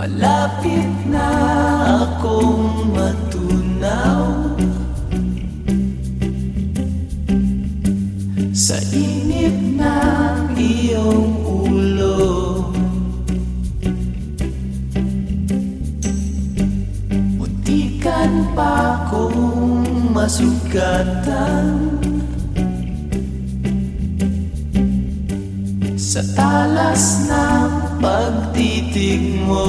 Malapit na akong matunaw. Sa inip ng iyong ulo. Muntikan pa kong masugatan. Sa talas ng pagtitig mo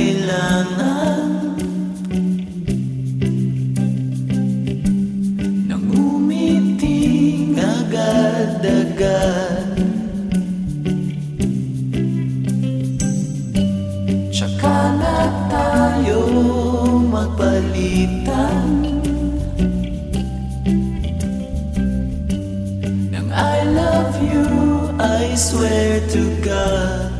kinakailangan Nang umiting agad-agad na tayo magpalitan Nang I love you, I swear to God